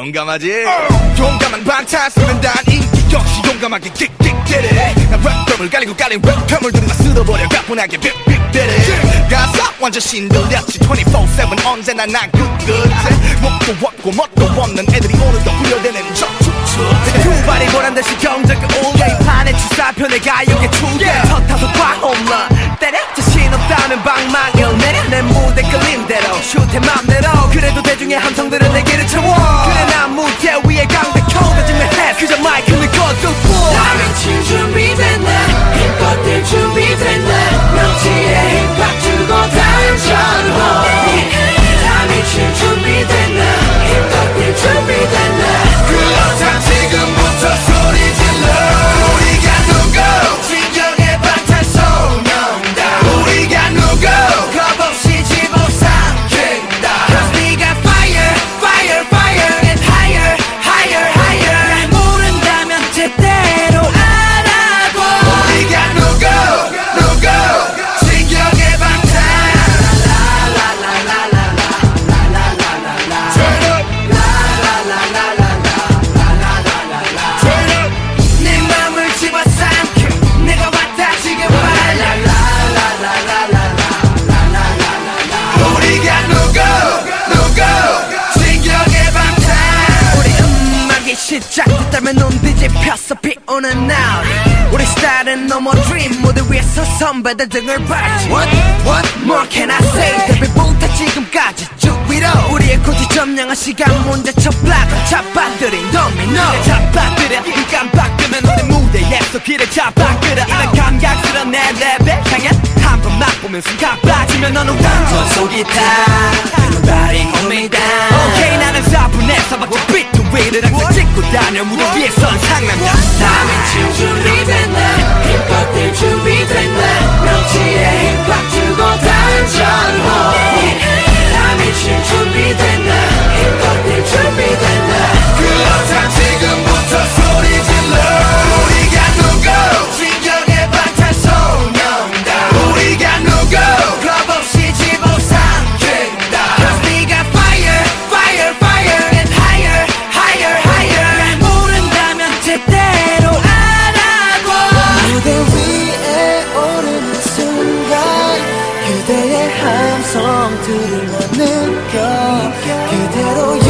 용감하지? 용감한 방탄소년단 인기 역시 용감하게 킥킥대래 난 랩덤을 갈리고 깔린 랩텀을 들이다 쓸어버려 가뿐하게 빅빅대래 가사 완전 신들렸지. 24-7 언제나 난 끝끝에. 목도 없고 멋도 없는 애들이 오늘도 부려대는 저축축 두 발이 보란듯이 경적이 이 판의 주사편에 가요계 투대 첫 타석 과 홈런. 때려. 자신 없다면 방망이를 내려. 내 무대 끌린 대로. 슈트 맘대로. 그래도 대중의 함성들은 눈 뒤집혔어 비 오는 날. 우리 스타일은 너무 dream. 무대 위에서 선배들 등을 밟지 What? What? More can I say? 데뷔부터 지금까지 쭉 위로. 우리의 고지 점령한 시간 문제 첫 블락을 잡아들인 도미노 잡아들여 눈 깜빡 뜨면 우리 무대에서 길을 잡아끌어 이런 감각스러운 내 랩에 향연 한번 맛보면 순간 빠지면 너는 완전 속이 타 Nobody hold me down. 오케이 나는 4분에서 박자 비트 위를 항상 찍고 다녀? 무대 위에 선 상남자 다 미칠 준비됐나 힙합들 준비됐나 명치에 힙합 주고 단전 함성들을 난 느껴. 그대로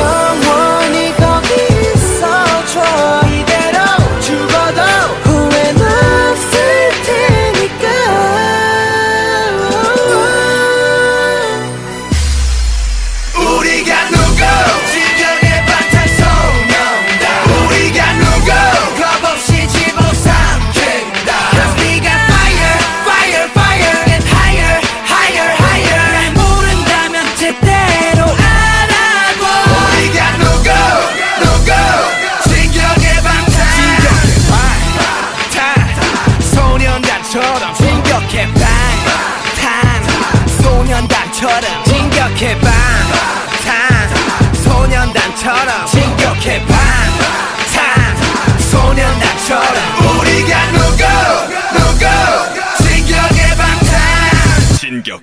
진격해 방탄 소년단처럼. 진격해 방탄 소년단처럼. 우리가 누구 누구? 진정의 방탄 진격